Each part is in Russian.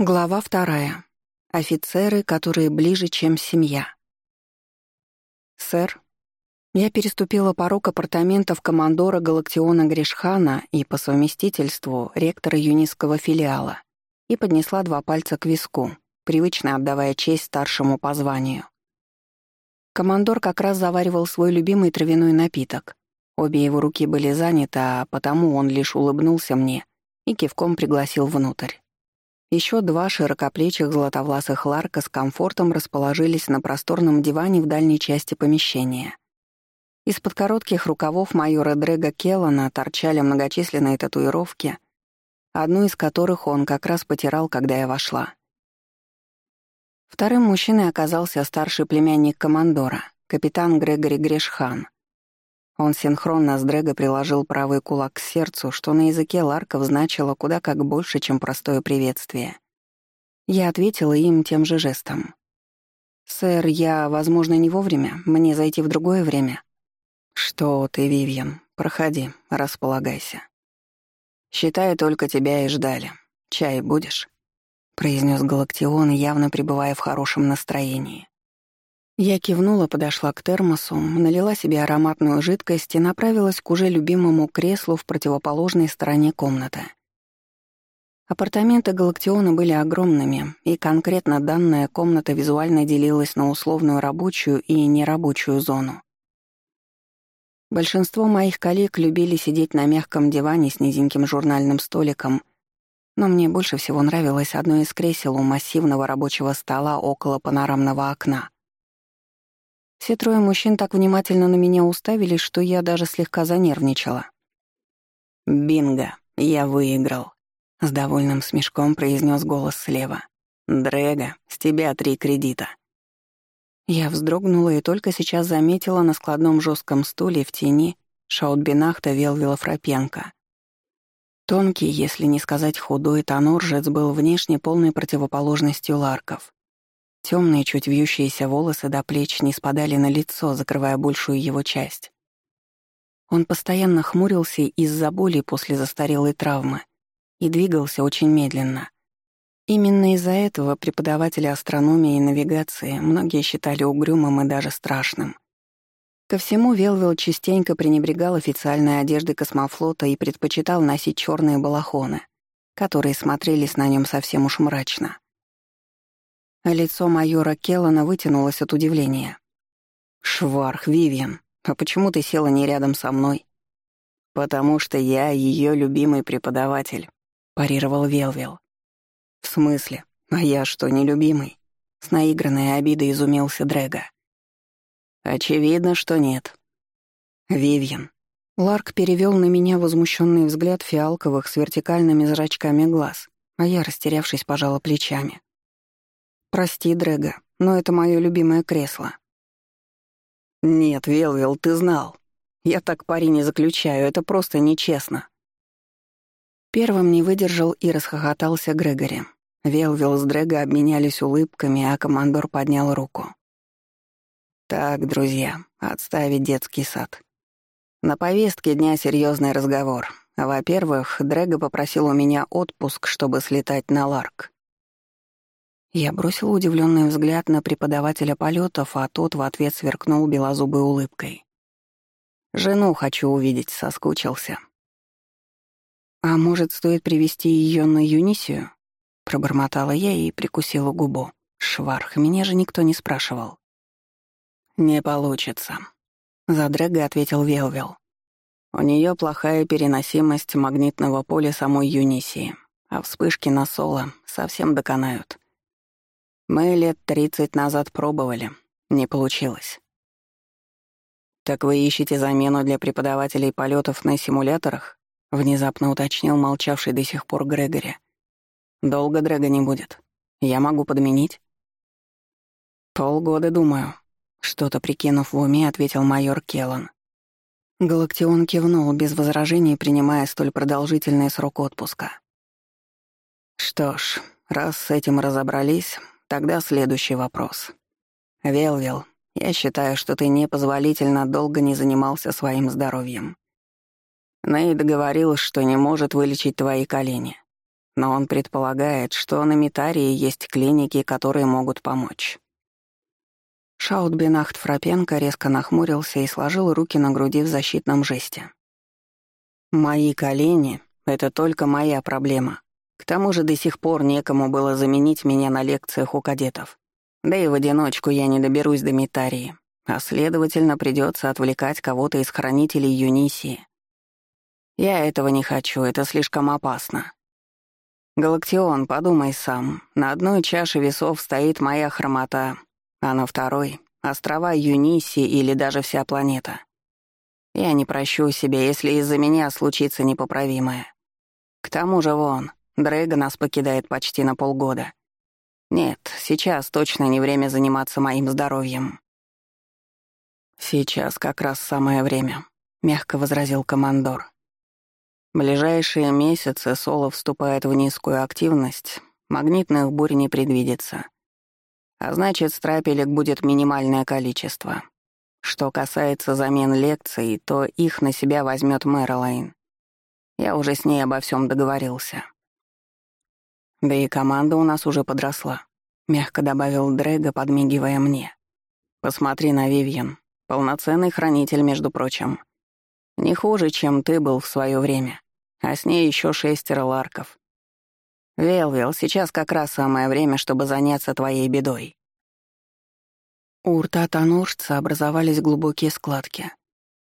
Глава вторая. Офицеры, которые ближе, чем семья. «Сэр, я переступила порог апартаментов командора Галактиона Гришхана и, по совместительству, ректора юнистского филиала, и поднесла два пальца к виску, привычно отдавая честь старшему по званию. Командор как раз заваривал свой любимый травяной напиток. Обе его руки были заняты, а потому он лишь улыбнулся мне и кивком пригласил внутрь. Еще два широкоплечих златовласых ларка с комфортом расположились на просторном диване в дальней части помещения. Из-под коротких рукавов майора Дрэга Келлана торчали многочисленные татуировки, одну из которых он как раз потирал, когда я вошла. Вторым мужчиной оказался старший племянник командора, капитан Грегори Грешхан. Он синхронно с Дрэго приложил правый кулак к сердцу, что на языке ларков значило куда как больше, чем простое приветствие. Я ответила им тем же жестом. «Сэр, я, возможно, не вовремя. Мне зайти в другое время?» «Что ты, Вивьен? Проходи, располагайся. Считай, только тебя и ждали. Чай будешь?» — произнес Галактион, явно пребывая в хорошем настроении. Я кивнула, подошла к термосу, налила себе ароматную жидкость и направилась к уже любимому креслу в противоположной стороне комнаты. Апартаменты Галактиона были огромными, и конкретно данная комната визуально делилась на условную рабочую и нерабочую зону. Большинство моих коллег любили сидеть на мягком диване с низеньким журнальным столиком, но мне больше всего нравилось одно из кресел у массивного рабочего стола около панорамного окна — все трое мужчин так внимательно на меня уставились, что я даже слегка занервничала. «Бинго, я выиграл», — с довольным смешком произнес голос слева. «Дрэга, с тебя три кредита». Я вздрогнула и только сейчас заметила на складном жестком стуле в тени шаутбинахта Велвила Фрапенко. Тонкий, если не сказать худой, тоноржец был внешне полной противоположностью ларков. Темные, чуть вьющиеся волосы до плеч не спадали на лицо, закрывая большую его часть. Он постоянно хмурился из-за боли после застарелой травмы и двигался очень медленно. Именно из-за этого преподаватели астрономии и навигации многие считали угрюмым и даже страшным. Ко всему Велвел частенько пренебрегал официальной одеждой космофлота и предпочитал носить черные балахоны, которые смотрелись на нем совсем уж мрачно а лицо майора Келлана вытянулось от удивления. «Шварх, Вивиан, а почему ты села не рядом со мной?» «Потому что я ее любимый преподаватель», — парировал Велвел. «В смысле? А я что, не любимый?» С наигранной обидой изумился Дрэга. «Очевидно, что нет». «Вивьен». Ларк перевел на меня возмущенный взгляд фиалковых с вертикальными зрачками глаз, а я, растерявшись, пожала плечами. «Прости, Дрэга, но это мое любимое кресло». «Нет, Велвел, ты знал. Я так пари не заключаю, это просто нечестно». Первым не выдержал и расхохотался Грегори. Велвел с Дрэго обменялись улыбками, а командор поднял руку. «Так, друзья, отставить детский сад. На повестке дня серьезный разговор. Во-первых, Дрэго попросил у меня отпуск, чтобы слетать на Ларк. Я бросила удивленный взгляд на преподавателя полетов, а тот в ответ сверкнул белозубой улыбкой. «Жену хочу увидеть», — соскучился. «А может, стоит привести ее на Юнисию?» — пробормотала я и прикусила губу. «Шварх, меня же никто не спрашивал». «Не получится», — за Дрэго ответил Велвел. «У нее плохая переносимость магнитного поля самой Юнисии, а вспышки на соло совсем доконают. Мы лет тридцать назад пробовали. Не получилось. «Так вы ищете замену для преподавателей полетов на симуляторах?» — внезапно уточнил молчавший до сих пор Грегори. «Долго Дрэга не будет. Я могу подменить?» «Полгода, думаю», — что-то прикинув в уме, ответил майор Келлан. Галактион кивнул, без возражений принимая столь продолжительный срок отпуска. «Что ж, раз с этим разобрались, Тогда следующий вопрос. Велвел, я считаю, что ты непозволительно долго не занимался своим здоровьем. Нейд говорил, что не может вылечить твои колени. но он предполагает, что на Митарии есть клиники, которые могут помочь. Шаутбинахт Фрапенко резко нахмурился и сложил руки на груди в защитном жесте. «Мои колени — это только моя проблема. К тому же до сих пор некому было заменить меня на лекциях у кадетов. Да и в одиночку я не доберусь до Митарии, а следовательно, придется отвлекать кого-то из хранителей Юнисии. Я этого не хочу, это слишком опасно. Галактион, подумай сам, на одной чаше весов стоит моя хромота, а на второй — острова Юниси или даже вся планета. Я не прощу себе, если из-за меня случится непоправимое. К тому же вон, Дрейга нас покидает почти на полгода. Нет, сейчас точно не время заниматься моим здоровьем. Сейчас как раз самое время, мягко возразил командор. Ближайшие месяцы Соло вступает в низкую активность, магнитных бурь не предвидится. А значит, страпелек будет минимальное количество. Что касается замен лекций, то их на себя возьмет Мэрилайн. Я уже с ней обо всем договорился. Да и команда у нас уже подросла, мягко добавил Дрэга, подмигивая мне. Посмотри на Вивьен. Полноценный хранитель, между прочим. Не хуже, чем ты был в свое время. А с ней еще шестеро ларков. Велвел, сейчас как раз самое время, чтобы заняться твоей бедой. У рта Тануржца образовались глубокие складки.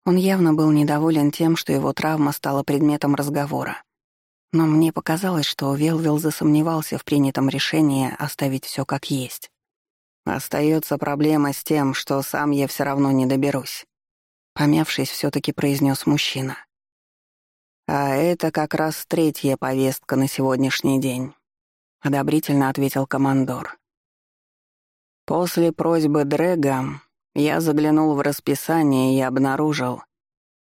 Он явно был недоволен тем, что его травма стала предметом разговора. Но мне показалось, что Велвил засомневался в принятом решении оставить все как есть. Остается проблема с тем, что сам я все равно не доберусь. Помявшись, все таки произнес мужчина. А это как раз третья повестка на сегодняшний день, одобрительно ответил командор. После просьбы Дрэга я заглянул в расписание и обнаружил,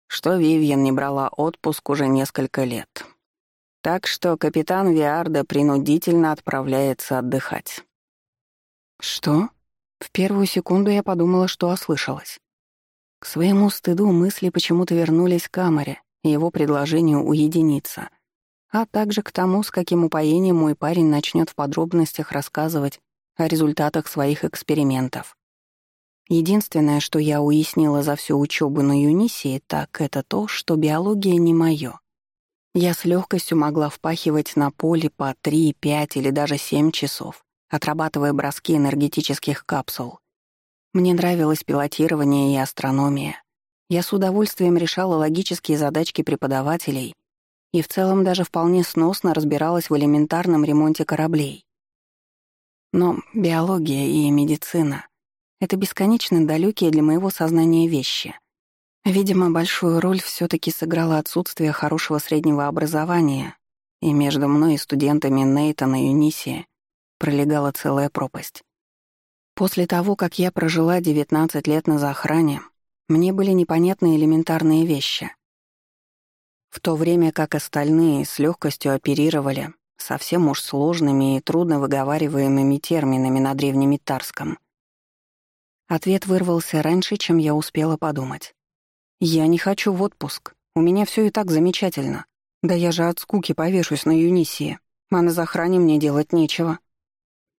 что Вивьен не брала отпуск уже несколько лет. Так что капитан Виарда принудительно отправляется отдыхать. Что? В первую секунду я подумала, что ослышалась. К своему стыду мысли почему-то вернулись к Амаре и его предложению уединиться, а также к тому, с каким упоением мой парень начнет в подробностях рассказывать о результатах своих экспериментов. Единственное, что я уяснила за всю учебу на Юнисии, так это то, что биология не моё. Я с легкостью могла впахивать на поле по 3, 5 или даже 7 часов, отрабатывая броски энергетических капсул. Мне нравилось пилотирование и астрономия. Я с удовольствием решала логические задачки преподавателей и в целом даже вполне сносно разбиралась в элементарном ремонте кораблей. Но биология и медицина — это бесконечно далекие для моего сознания вещи. Видимо, большую роль все таки сыграло отсутствие хорошего среднего образования, и между мной и студентами Нейтана Юнисия пролегала целая пропасть. После того, как я прожила 19 лет на захране, мне были непонятны элементарные вещи. В то время как остальные с легкостью оперировали совсем уж сложными и трудно выговариваемыми терминами на древнемитарском. Ответ вырвался раньше, чем я успела подумать. «Я не хочу в отпуск. У меня все и так замечательно. Да я же от скуки повешусь на Юнисии, а на захране мне делать нечего».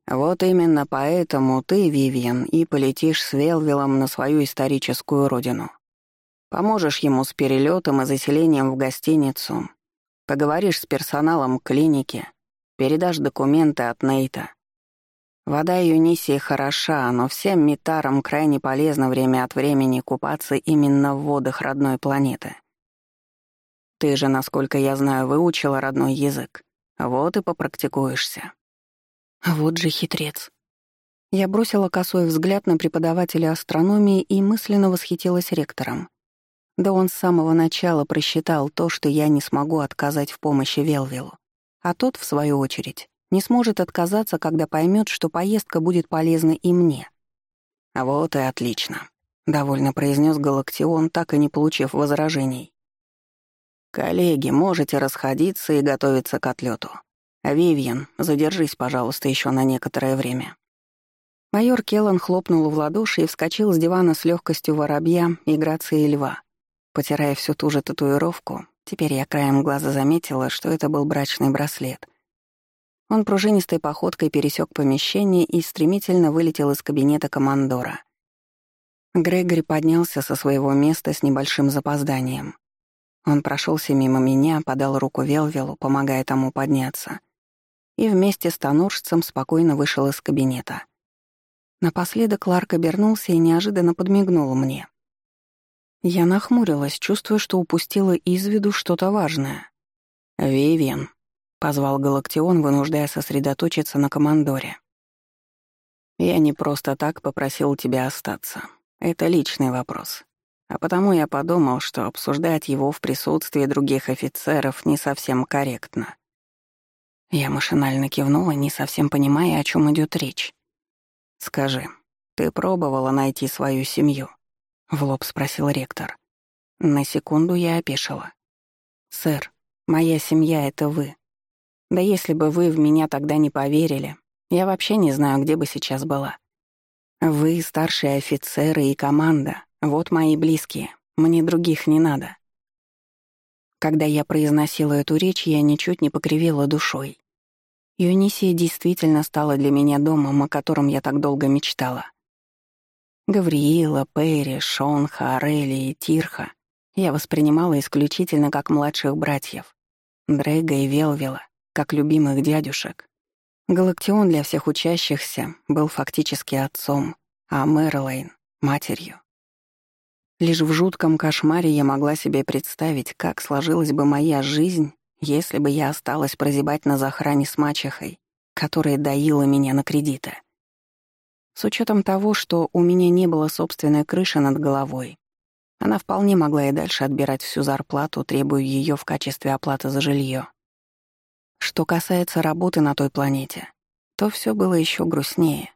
Вот именно поэтому ты, Вивьен, и полетишь с Велвилом на свою историческую родину. Поможешь ему с перелетом и заселением в гостиницу, поговоришь с персоналом клиники, передашь документы от Нейта. Вода Юнисии хороша, но всем метарам крайне полезно время от времени купаться именно в водах родной планеты. Ты же, насколько я знаю, выучила родной язык. Вот и попрактикуешься. Вот же хитрец. Я бросила косой взгляд на преподавателя астрономии и мысленно восхитилась ректором. Да он с самого начала просчитал то, что я не смогу отказать в помощи Велвилу. А тот, в свою очередь, не сможет отказаться, когда поймет, что поездка будет полезна и мне. А вот и отлично, довольно произнес Галактион, так и не получив возражений. Коллеги, можете расходиться и готовиться к отлету. «Вивьен, задержись, пожалуйста, еще на некоторое время». Майор Келлан хлопнул в ладоши и вскочил с дивана с легкостью воробья и грацией льва. Потирая всю ту же татуировку, теперь я краем глаза заметила, что это был брачный браслет, Он пружинистой походкой пересек помещение и стремительно вылетел из кабинета командора. Грегори поднялся со своего места с небольшим запозданием. Он прошелся мимо меня, подал руку Велвелу, помогая тому подняться, и вместе с тонуржцем спокойно вышел из кабинета. Напоследок Ларк обернулся и неожиданно подмигнул мне. Я нахмурилась, чувствуя, что упустила из виду что-то важное. «Вивиан», — позвал Галактион, вынуждая сосредоточиться на командоре. «Я не просто так попросил тебя остаться. Это личный вопрос. А потому я подумал, что обсуждать его в присутствии других офицеров не совсем корректно». Я машинально кивнула, не совсем понимая, о чем идет речь. «Скажи, ты пробовала найти свою семью?» — в лоб спросил ректор. На секунду я опешила. «Сэр, моя семья — это вы. Да если бы вы в меня тогда не поверили, я вообще не знаю, где бы сейчас была. Вы — старшие офицеры и команда, вот мои близкие, мне других не надо». Когда я произносила эту речь, я ничуть не покривила душой. Юнисия действительно стала для меня домом, о котором я так долго мечтала. Гавриила, Перри, Шонха, Арели и Тирха я воспринимала исключительно как младших братьев, Дрэга и Велвела, как любимых дядюшек. Галактион для всех учащихся был фактически отцом, а Мэрилайн — матерью. Лишь в жутком кошмаре я могла себе представить, как сложилась бы моя жизнь, если бы я осталась прозябать на захране с мачехой, которая доила меня на кредиты. С учетом того, что у меня не было собственной крыши над головой, она вполне могла и дальше отбирать всю зарплату, требуя ее в качестве оплаты за жилье. Что касается работы на той планете, то все было еще грустнее.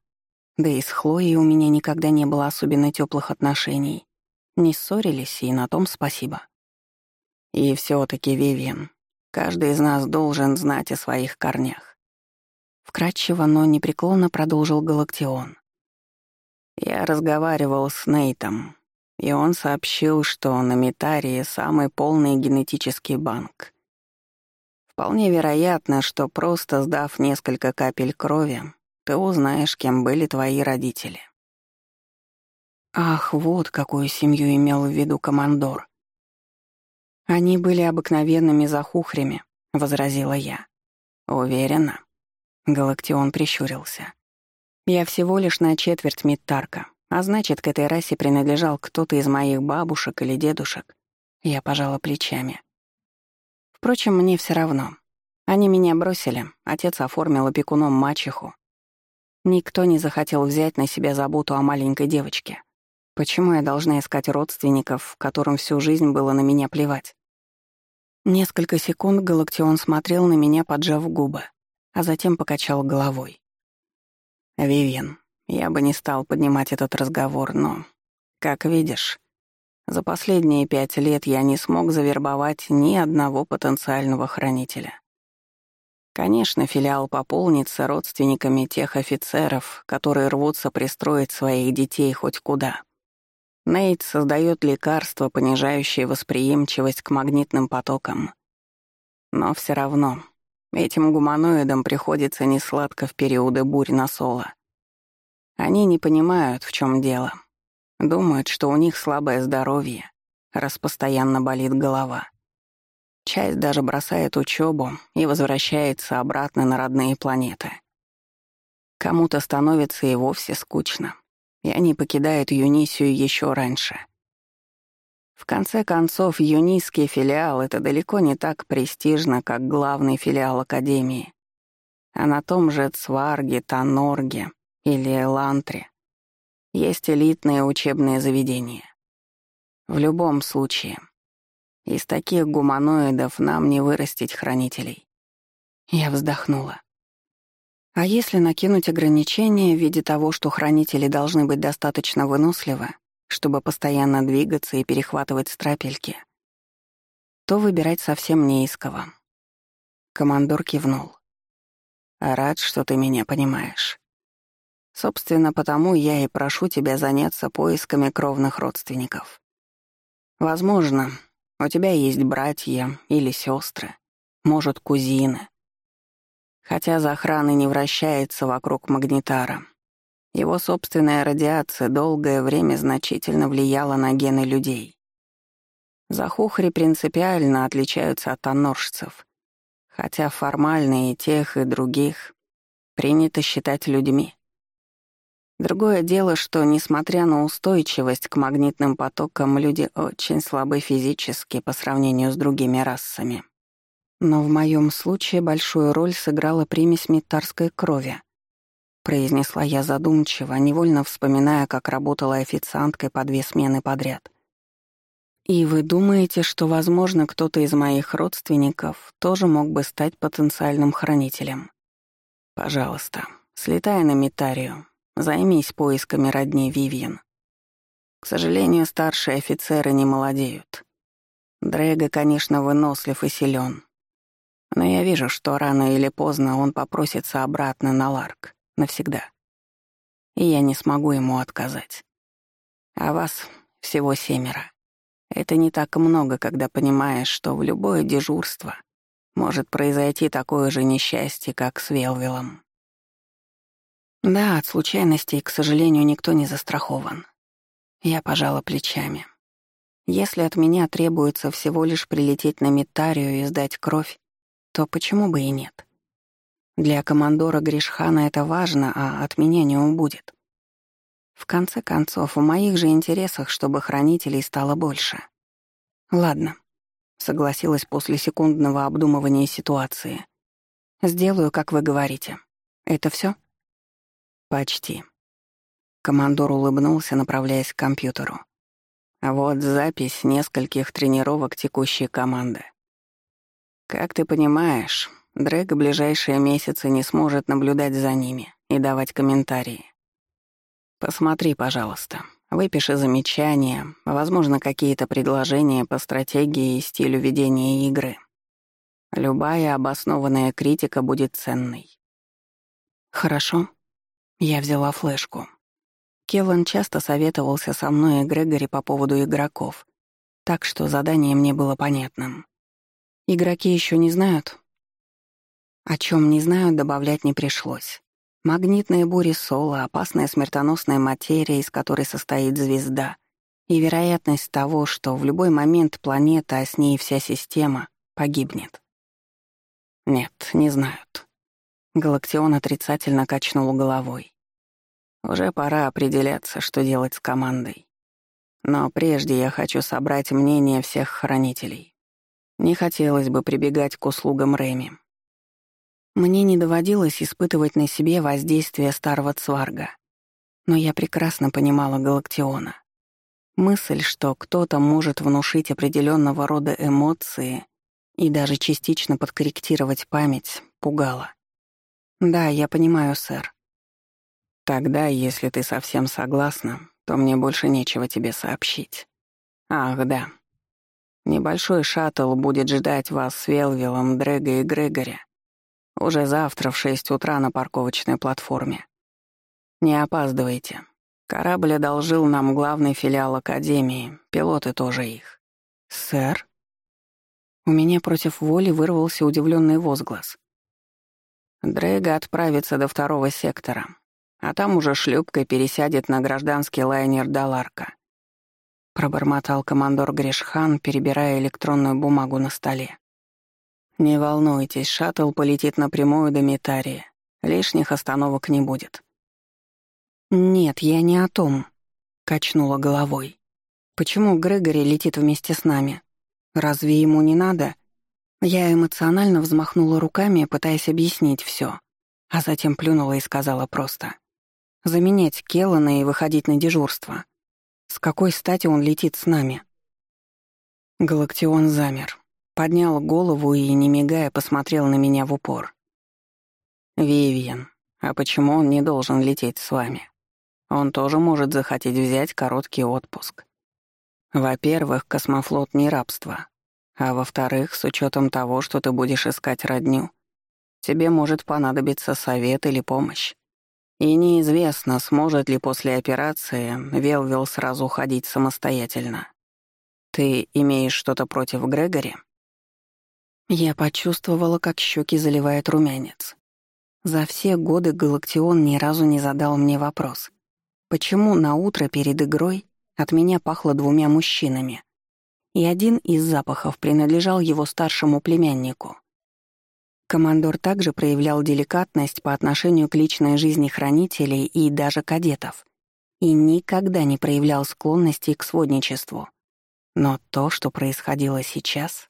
Да и с Хлоей у меня никогда не было особенно теплых отношений. Не ссорились, и на том спасибо. И все таки Вивиан, Каждый из нас должен знать о своих корнях. Вкратчиво, но непреклонно продолжил Галактион. Я разговаривал с Нейтом, и он сообщил, что на Митарии самый полный генетический банк. Вполне вероятно, что просто сдав несколько капель крови, ты узнаешь, кем были твои родители. Ах, вот какую семью имел в виду командор. «Они были обыкновенными захухрями», — возразила я. «Уверена?» Галактион прищурился. «Я всего лишь на четверть Миттарка, а значит, к этой расе принадлежал кто-то из моих бабушек или дедушек». Я пожала плечами. Впрочем, мне все равно. Они меня бросили, отец оформил опекуном мачеху. Никто не захотел взять на себя заботу о маленькой девочке. Почему я должна искать родственников, которым всю жизнь было на меня плевать? Несколько секунд Галактион смотрел на меня, поджав губы, а затем покачал головой. «Вивьен, я бы не стал поднимать этот разговор, но, как видишь, за последние пять лет я не смог завербовать ни одного потенциального хранителя. Конечно, филиал пополнится родственниками тех офицеров, которые рвутся пристроить своих детей хоть куда. Нейт создает лекарства, понижающие восприимчивость к магнитным потокам. Но все равно этим гуманоидам приходится несладко в периоды бурь на соло. Они не понимают, в чем дело. Думают, что у них слабое здоровье, раз постоянно болит голова. Часть даже бросает учебу и возвращается обратно на родные планеты. Кому-то становится и вовсе скучно и они покидают Юнисию еще раньше. В конце концов, юнийский филиал — это далеко не так престижно, как главный филиал Академии. А на том же Цварге, Танорге или Элантре есть элитные учебные заведения. В любом случае, из таких гуманоидов нам не вырастить хранителей. Я вздохнула. А если накинуть ограничения в виде того, что хранители должны быть достаточно выносливы, чтобы постоянно двигаться и перехватывать страпельки, то выбирать совсем не из кого. Командор кивнул. «Рад, что ты меня понимаешь. Собственно, потому я и прошу тебя заняться поисками кровных родственников. Возможно, у тебя есть братья или сестры, может, кузины, Хотя Захран и не вращается вокруг Магнитара, его собственная радиация долгое время значительно влияла на гены людей. Захухри принципиально отличаются от аноржцев, хотя формально и тех, и других принято считать людьми. Другое дело, что, несмотря на устойчивость к магнитным потокам, люди очень слабы физически по сравнению с другими расами. Но в моем случае большую роль сыграла примесь метарской крови, произнесла я задумчиво, невольно вспоминая, как работала официанткой по две смены подряд. И вы думаете, что, возможно, кто-то из моих родственников тоже мог бы стать потенциальным хранителем? Пожалуйста, слетай на Митарию, займись поисками родни Вивьен. К сожалению, старшие офицеры не молодеют. Дрэго, конечно, вынослив и силен, но я вижу, что рано или поздно он попросится обратно на Ларк. Навсегда. И я не смогу ему отказать. А вас всего семеро. Это не так много, когда понимаешь, что в любое дежурство может произойти такое же несчастье, как с Велвилом. Да, от случайностей, к сожалению, никто не застрахован. Я пожала плечами. Если от меня требуется всего лишь прилететь на Митарию и сдать кровь, то почему бы и нет? Для командора Гришхана это важно, а от меня не убудет. В конце концов, в моих же интересах, чтобы хранителей стало больше. Ладно, согласилась после секундного обдумывания ситуации. Сделаю, как вы говорите. Это все? Почти. Командор улыбнулся, направляясь к компьютеру. Вот запись нескольких тренировок текущей команды. Как ты понимаешь, Дрэг ближайшие месяцы не сможет наблюдать за ними и давать комментарии. Посмотри, пожалуйста, выпиши замечания, возможно, какие-то предложения по стратегии и стилю ведения игры. Любая обоснованная критика будет ценной. Хорошо. Я взяла флешку. Келлан часто советовался со мной и Грегори по поводу игроков, так что задание мне было понятным. Игроки еще не знают? О чем не знают, добавлять не пришлось. Магнитные бури Соло, опасная смертоносная материя, из которой состоит звезда, и вероятность того, что в любой момент планета, а с ней вся система, погибнет. Нет, не знают. Галактион отрицательно качнул головой. Уже пора определяться, что делать с командой. Но прежде я хочу собрать мнение всех хранителей. Не хотелось бы прибегать к услугам Рэми. Мне не доводилось испытывать на себе воздействие старого цварга. Но я прекрасно понимала Галактиона. Мысль, что кто-то может внушить определенного рода эмоции и даже частично подкорректировать память, пугала. «Да, я понимаю, сэр». «Тогда, если ты совсем согласна, то мне больше нечего тебе сообщить». «Ах, да. Небольшой шаттл будет ждать вас с Велвилом, Дрэго и Грегори. Уже завтра в шесть утра на парковочной платформе. Не опаздывайте. Корабль одолжил нам главный филиал Академии, пилоты тоже их. «Сэр?» У меня против воли вырвался удивленный возглас. Дрэго отправится до второго сектора, а там уже шлюпкой пересядет на гражданский лайнер Даларка пробормотал командор Гришхан, перебирая электронную бумагу на столе. «Не волнуйтесь, шаттл полетит напрямую до Митарии. Лишних остановок не будет». «Нет, я не о том», — качнула головой. «Почему Грегори летит вместе с нами? Разве ему не надо?» Я эмоционально взмахнула руками, пытаясь объяснить все, а затем плюнула и сказала просто. «Заменять Келлана и выходить на дежурство. С какой стати он летит с нами? Галактион замер, поднял голову и, не мигая, посмотрел на меня в упор. «Вивиан, а почему он не должен лететь с вами? Он тоже может захотеть взять короткий отпуск. Во-первых, космофлот не рабство, а во-вторых, с учетом того, что ты будешь искать родню, тебе может понадобиться совет или помощь. И неизвестно, сможет ли после операции Велвил сразу ходить самостоятельно. Ты имеешь что-то против Грегори? Я почувствовала, как щеки заливает румянец. За все годы Галактион ни разу не задал мне вопрос. Почему на утро перед игрой от меня пахло двумя мужчинами? И один из запахов принадлежал его старшему племяннику. Командор также проявлял деликатность по отношению к личной жизни хранителей и даже кадетов и никогда не проявлял склонности к сводничеству. Но то, что происходило сейчас...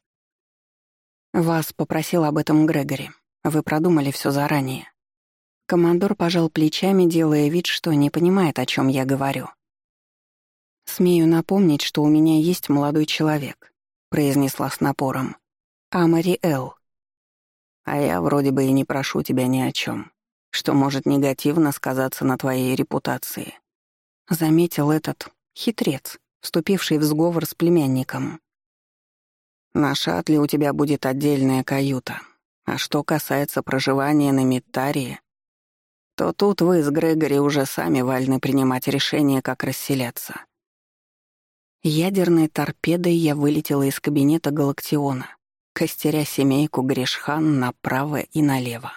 Вас попросил об этом Грегори. Вы продумали все заранее. Командор пожал плечами, делая вид, что не понимает, о чем я говорю. «Смею напомнить, что у меня есть молодой человек», — произнесла с напором. «Амари Эл». «А я вроде бы и не прошу тебя ни о чем, что может негативно сказаться на твоей репутации», — заметил этот хитрец, вступивший в сговор с племянником. «На шаттле у тебя будет отдельная каюта, а что касается проживания на Миттарии, то тут вы с Грегори уже сами вольны принимать решение, как расселяться. Ядерной торпедой я вылетела из кабинета Галактиона, костеря семейку Гришхан направо и налево.